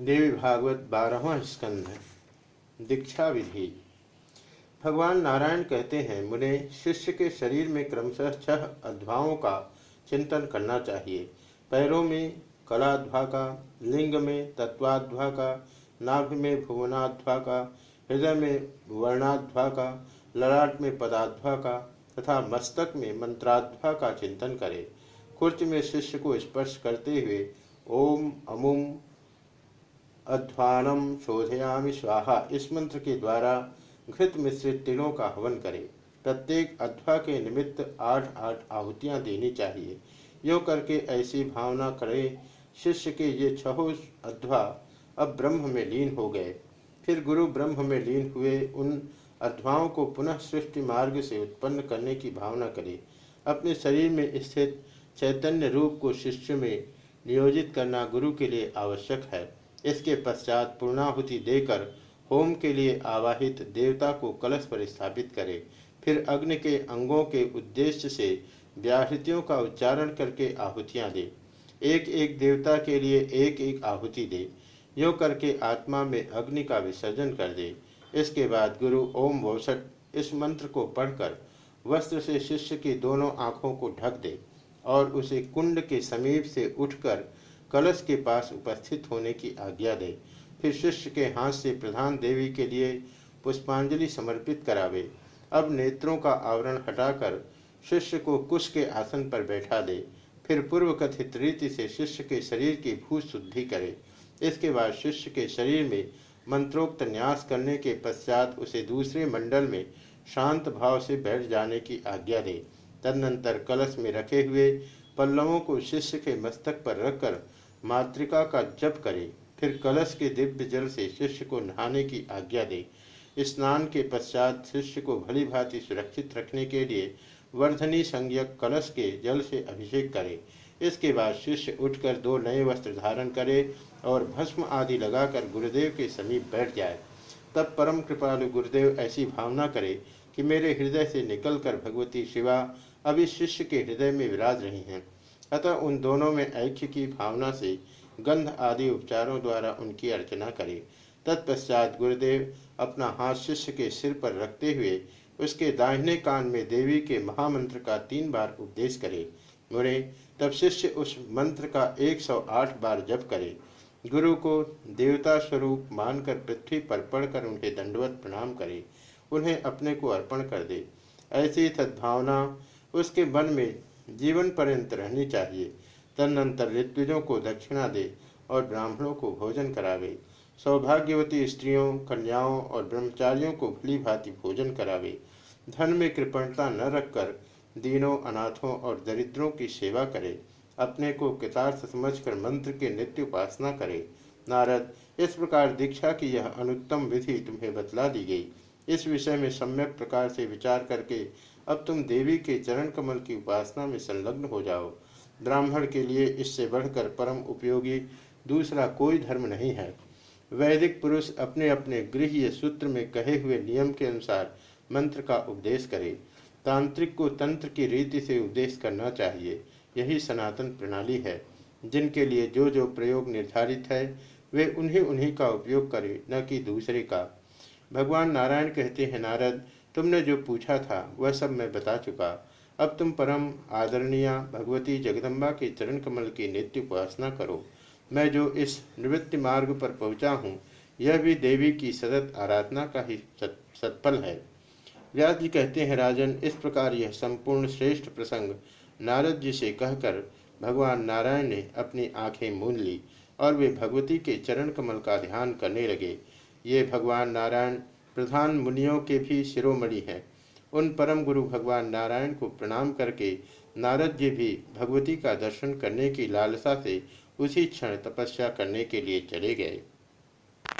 देवी भागवत बारहवा स्कंध दीक्षा विधि। भगवान नारायण कहते हैं, मुने शिष्य के शरीर में क्रमशः छह अध्वाओं का चिंतन करना चाहिए। पैरों में कलाध्वा का, लिंग में तत्वाध्वा का, नाभि में भुवनाध्वा का, हृदय में वर्णाध्वा का, ललाट में पदाध्वा का तथा मस्तक में मंत्राध्वा का चिंतन करे। कुर्च में शिष्य को स्पर्श करते हुए ओम अमुम अध्वानम शोधयामि स्वाहा। इस मंत्र के द्वारा घृत मिश्रित तिलों का हवन करें। प्रत्येक अध्वा के निमित्त आठ आठ आहुतियाँ देनी चाहिए। यो करके ऐसी भावना करें, शिष्य के ये छहो अध्वा अब ब्रह्म में लीन हो गए। फिर गुरु ब्रह्म में लीन हुए, उन अध्वाओं को पुनः सृष्टि मार्ग से उत्पन्न करने की भावना करें। अपने शरीर में स्थित चैतन्य रूप को शिष्य में नियोजित करना गुरु के लिए आवश्यक है। इसके पश्चात पूर्णाहुति देकर होम के लिए आवाहित देवता को कलश पर स्थापित करे। फिर अग्नि के अंगों के उद्देश्य से व्याहृतियों का उच्चारण करके आहुतियाँ दे। एक एक देवता के लिए एक एक आहुति दे। यो करके आत्मा में अग्नि का विसर्जन कर दे। इसके बाद गुरु ओम वोसठ इस मंत्र को पढ़कर वस्त्र से शिष्य की दोनों आँखों को ढक दे और उसे कुंड के समीप से उठकर कलश के पास उपस्थित होने की आज्ञा दे। फिर शिष्य के हाथ से प्रधान देवी के लिए पुष्पांजलि समर्पित करावे। अब नेत्रों का आवरण हटाकर शिष्य को कुश के आसन पर बैठा दे। फिर पूर्व कथित रीति से शिष्य के शरीर की भू शुद्धि करे। इसके बाद शिष्य के शरीर में मंत्रोक्त न्यास करने के पश्चात उसे दूसरे मंडल में शांत भाव से बैठ जाने की आज्ञा दे। तदनंतर कलश में रखे हुए पल्लवों को शिष्य के मस्तक पर रखकर मातृका का जप करे। फिर कलश के दिव्य जल से शिष्य को नहाने की आज्ञा दे। स्नान के पश्चात शिष्य को भली भांति सुरक्षित रखने के लिए वर्धनी संज्ञक कलश के जल से अभिषेक करे। इसके बाद शिष्य उठकर दो नए वस्त्र धारण करे और भस्म आदि लगाकर गुरुदेव के समीप बैठ जाए। तब परम कृपालु गुरुदेव ऐसी भावना करे कि मेरे हृदय से निकलकर भगवती शिवा अभी शिष्य के हृदय में विराज रही हैं। अतः उन दोनों में ऐक्य की भावना से गंध आदि उपचारों द्वारा उनकी अर्चना करे। तत्पश्चात गुरुदेव अपना हाथ शिष्य के सिर पर रखते हुए उसके दाहिने कान में देवी के महामंत्र का तीन बार उपदेश करे। मुरे, तब शिष्य उस मंत्र का 108 बार जप करे। गुरु को देवता स्वरूप मानकर पृथ्वी पर पढ़कर उन्हें दंडवत प्रणाम करे। उन्हें अपने को अर्पण कर दे। ऐसी सद्भावना उसके मन में जीवन पर्यंत रहनी चाहिए। तदनंतर ऋत्विजों को दक्षिणा दे और ब्राह्मणों को भोजन करावे। सौभाग्यवती स्त्रियों, कन्याओं और ब्रह्मचारियों को भली भांति भोजन करावे। धन में कृपणता न रखकर दीनों, अनाथों और दरिद्रों की सेवा करे। अपने को कृतार्थ समझकर मंत्र के नित्य उपासना करे। नारद, इस प्रकार दीक्षा की यह अनुत्तम विधि तुम्हें बतला दी गई। इस विषय में सम्यक प्रकार से विचार करके अब तुम देवी के चरण कमल की उपासना में संलग्न हो जाओ। ब्राह्मण के लिए इससे बढ़कर परम उपयोगी दूसरा कोई धर्म नहीं है। वैदिक पुरुष अपने अपने गृह सूत्र में कहे हुए नियम के अनुसार मंत्र का उपदेश करे। तांत्रिक को तंत्र की रीति से उपदेश करना चाहिए। यही सनातन प्रणाली है। जिनके लिए जो जो प्रयोग निर्धारित है, वे उन्हीं उन्हीं का उपयोग करें, न कि दूसरे का। भगवान नारायण कहते हैं, नारद तुमने जो पूछा था, वह सब मैं बता चुका। अब तुम परम आदरणीय भगवती जगदम्बा के चरण कमल की नित्य उपासना करो। मैं जो इस निवृत्ति मार्ग पर पहुँचा हूँ, यह भी देवी की सतत आराधना का ही सत्फल है। व्यास जी कहते हैं, राजन, इस प्रकार यह संपूर्ण श्रेष्ठ प्रसंग नारद जी से कहकर भगवान नारायण ने अपनी आँखें मूंद ली और वे भगवती के चरण कमल का ध्यान करने लगे। ये भगवान नारायण प्रधान मुनियों के भी शिरोमणि हैं। उन परम गुरु भगवान नारायण को प्रणाम करके नारद जी भी भगवती का दर्शन करने की लालसा से उसी क्षण तपस्या करने के लिए चले गए।